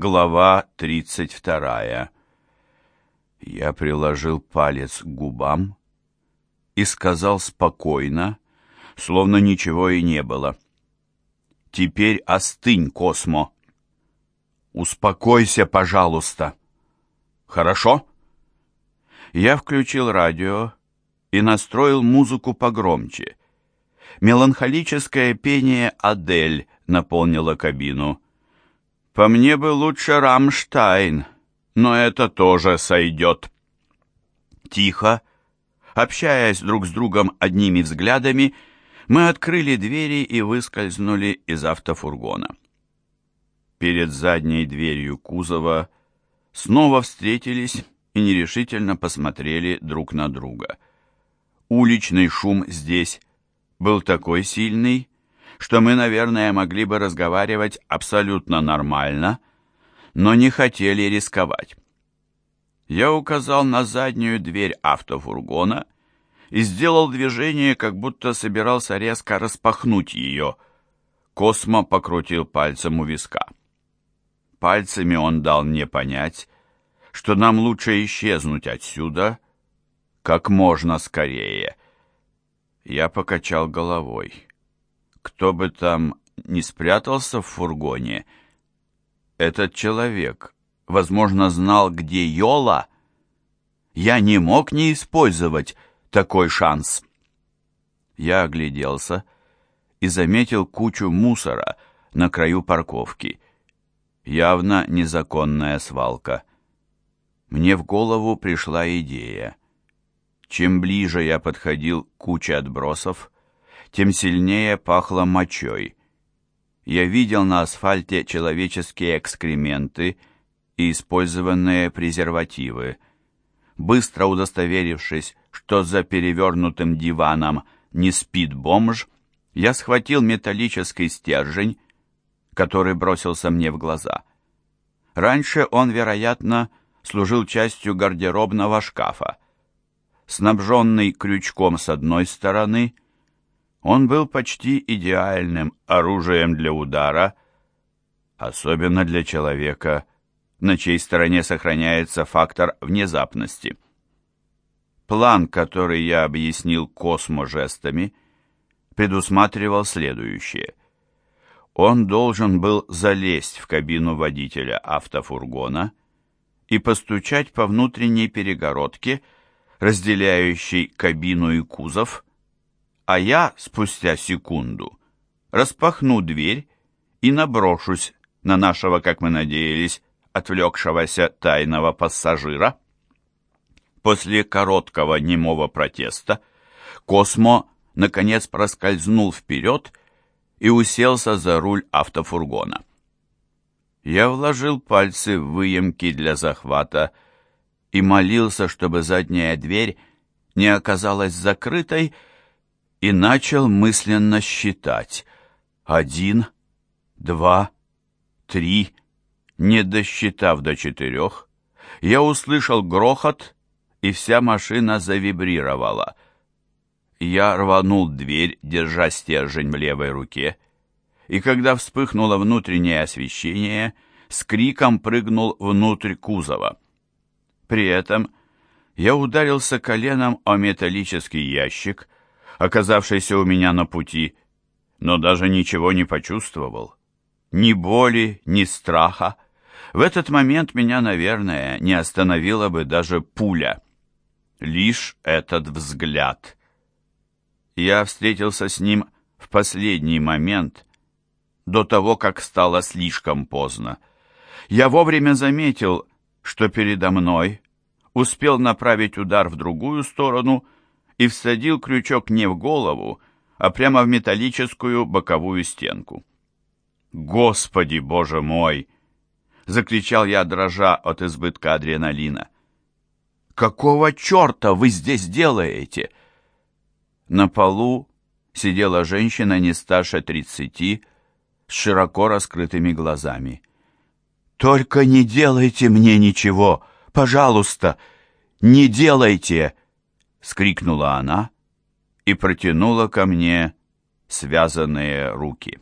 Глава 32. Я приложил палец к губам и сказал спокойно, словно ничего и не было. «Теперь остынь, Космо. Успокойся, пожалуйста. Хорошо?» Я включил радио и настроил музыку погромче. Меланхолическое пение «Адель» наполнило кабину. По мне бы лучше Рамштайн, но это тоже сойдет. Тихо, общаясь друг с другом одними взглядами, мы открыли двери и выскользнули из автофургона. Перед задней дверью кузова снова встретились и нерешительно посмотрели друг на друга. Уличный шум здесь был такой сильный, что мы, наверное, могли бы разговаривать абсолютно нормально, но не хотели рисковать. Я указал на заднюю дверь автофургона и сделал движение, как будто собирался резко распахнуть ее. Космо покрутил пальцем у виска. Пальцами он дал мне понять, что нам лучше исчезнуть отсюда как можно скорее. Я покачал головой. Кто бы там ни спрятался в фургоне, этот человек, возможно, знал, где Йола. Я не мог не использовать такой шанс. Я огляделся и заметил кучу мусора на краю парковки. Явно незаконная свалка. Мне в голову пришла идея. Чем ближе я подходил к куче отбросов, тем сильнее пахло мочой. Я видел на асфальте человеческие экскременты и использованные презервативы. Быстро удостоверившись, что за перевернутым диваном не спит бомж, я схватил металлический стержень, который бросился мне в глаза. Раньше он, вероятно, служил частью гардеробного шкафа. Снабженный крючком с одной стороны — он был почти идеальным оружием для удара, особенно для человека, на чьей стороне сохраняется фактор внезапности. План, который я объяснил косможестами, предусматривал следующее. Он должен был залезть в кабину водителя автофургона и постучать по внутренней перегородке, разделяющей кабину и кузов, а я спустя секунду распахну дверь и наброшусь на нашего, как мы надеялись, отвлекшегося тайного пассажира. После короткого немого протеста Космо наконец проскользнул вперед и уселся за руль автофургона. Я вложил пальцы в выемки для захвата и молился, чтобы задняя дверь не оказалась закрытой, и начал мысленно считать. Один, два, три. Не досчитав до четырех, я услышал грохот, и вся машина завибрировала. Я рванул дверь, держа стержень в левой руке, и когда вспыхнуло внутреннее освещение, с криком прыгнул внутрь кузова. При этом я ударился коленом о металлический ящик, оказавшийся у меня на пути, но даже ничего не почувствовал. Ни боли, ни страха. В этот момент меня, наверное, не остановила бы даже пуля. Лишь этот взгляд. Я встретился с ним в последний момент, до того, как стало слишком поздно. Я вовремя заметил, что передо мной успел направить удар в другую сторону — и всадил крючок не в голову, а прямо в металлическую боковую стенку. «Господи, боже мой!» — закричал я, дрожа от избытка адреналина. «Какого черта вы здесь делаете?» На полу сидела женщина не старше тридцати, с широко раскрытыми глазами. «Только не делайте мне ничего! Пожалуйста, не делайте!» — скрикнула она и протянула ко мне связанные руки.